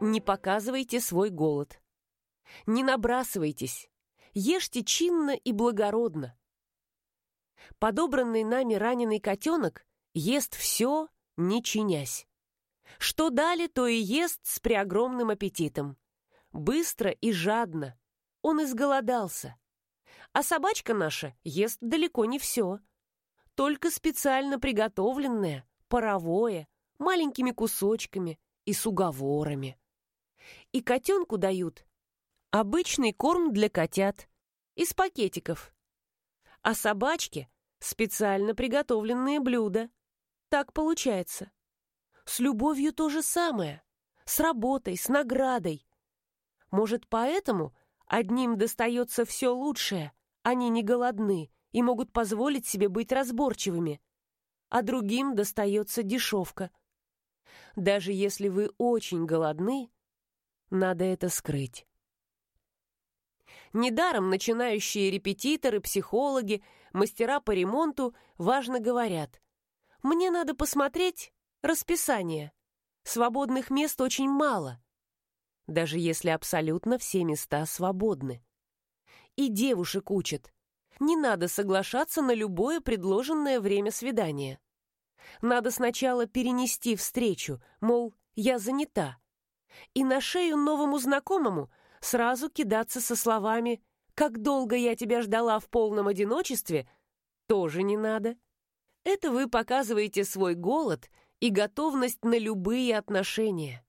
Не показывайте свой голод. Не набрасывайтесь. Ешьте чинно и благородно. Подобранный нами раненый котенок ест все, не чинясь. Что дали, то и ест с преогромным аппетитом. Быстро и жадно. Он изголодался. А собачка наша ест далеко не все. Только специально приготовленное, паровое, маленькими кусочками и с уговорами. И котенку дают обычный корм для котят из пакетиков. А собачке специально приготовленные блюда. Так получается. С любовью то же самое. С работой, с наградой. Может, поэтому одним достается все лучшее, они не голодны и могут позволить себе быть разборчивыми, а другим достается дешевка. Даже если вы очень голодны, надо это скрыть. Недаром начинающие репетиторы, психологи, мастера по ремонту важно говорят. «Мне надо посмотреть расписание. Свободных мест очень мало» даже если абсолютно все места свободны. И девушек учат. Не надо соглашаться на любое предложенное время свидания. Надо сначала перенести встречу, мол, я занята. И на шею новому знакомому сразу кидаться со словами «Как долго я тебя ждала в полном одиночестве» тоже не надо. Это вы показываете свой голод и готовность на любые отношения.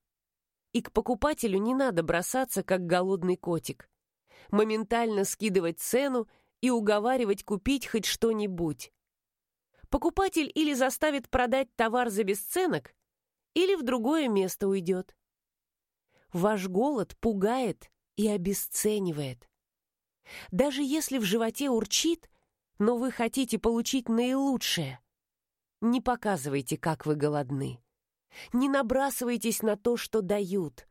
И к покупателю не надо бросаться, как голодный котик. Моментально скидывать цену и уговаривать купить хоть что-нибудь. Покупатель или заставит продать товар за бесценок, или в другое место уйдет. Ваш голод пугает и обесценивает. Даже если в животе урчит, но вы хотите получить наилучшее, не показывайте, как вы голодны. Не набрасывайтесь на то, что дают,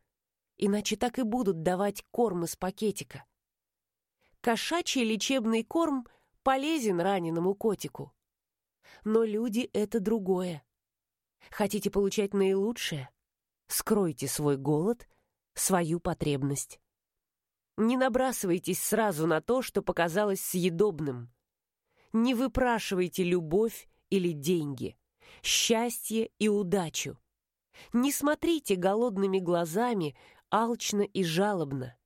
иначе так и будут давать корм из пакетика. Кошачий лечебный корм полезен раненому котику. Но люди — это другое. Хотите получать наилучшее? Скройте свой голод, свою потребность. Не набрасывайтесь сразу на то, что показалось съедобным. Не выпрашивайте любовь или деньги, счастье и удачу. Не смотрите голодными глазами, алчно и жалобно.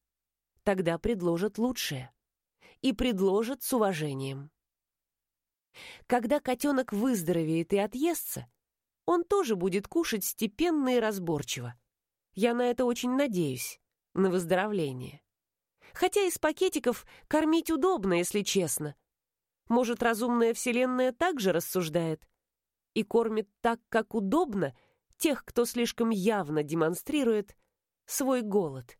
Тогда предложат лучшее. И предложат с уважением. Когда котенок выздоровеет и отъестся, он тоже будет кушать степенно и разборчиво. Я на это очень надеюсь, на выздоровление. Хотя из пакетиков кормить удобно, если честно. Может, разумная вселенная также рассуждает и кормит так, как удобно — тех, кто слишком явно демонстрирует свой голод.